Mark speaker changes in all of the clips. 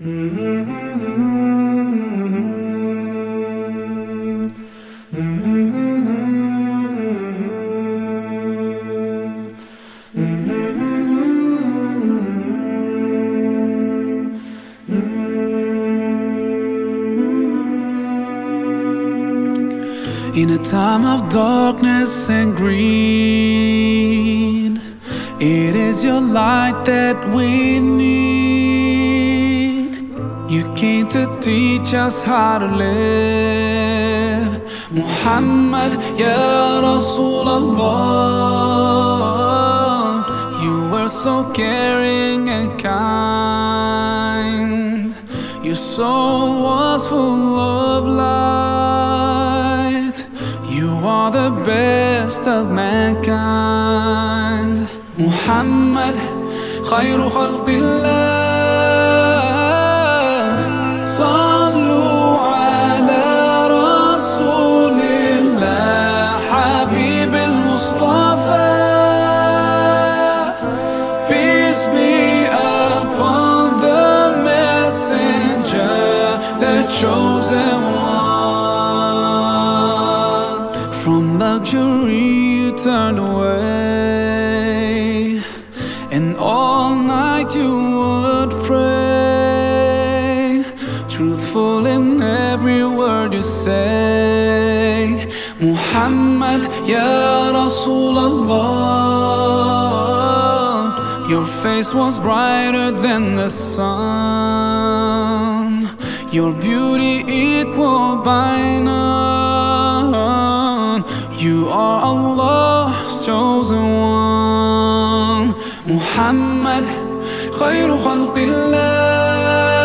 Speaker 1: In a time of darkness and greed, it is your light that we need. You came to teach us how to live. Muhammad, Ya Rasulullah, you were so caring and kind. Your soul was full of light. You are the best of mankind. Muhammad, خير خلق الله. Peace be upon the messenger, the chosen one. From luxury you turned away, and all night you would pray. Truthful in every word you say. Muhammad, Ya Rasulallah Your face was brighter than the sun. Your beauty equal by none. You are Allah's chosen one. Muhammad, خير خلق الله.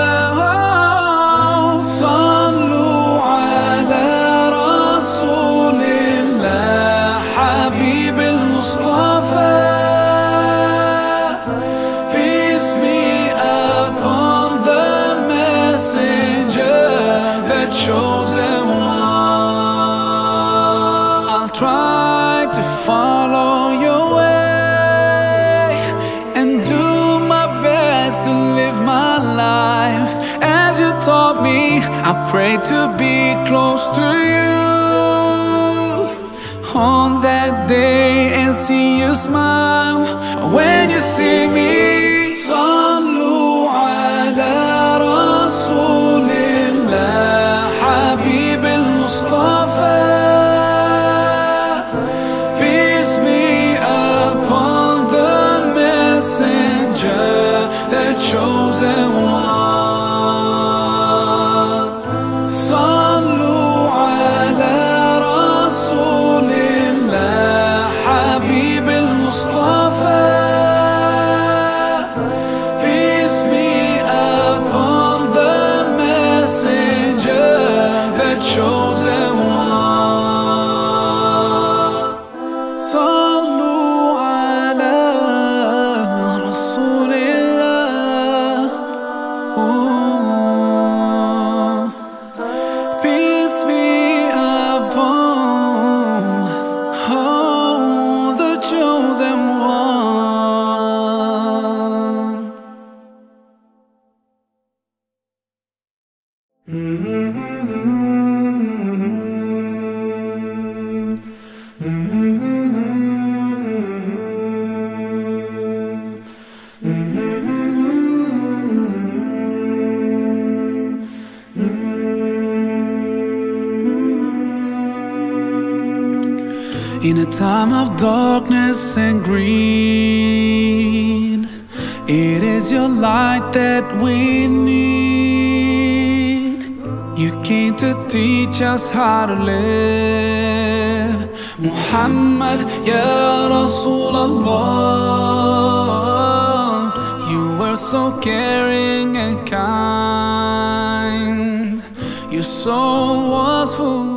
Speaker 1: try to follow your way and do my best to live my life as you taught me. I pray to be close to you on that day and see you smile when you see me. Chosen In a time of darkness and greed, it is your light that we need. You came to teach us how to live. Muhammad, Ya Rasulullah, you were so caring and kind. Your soul was full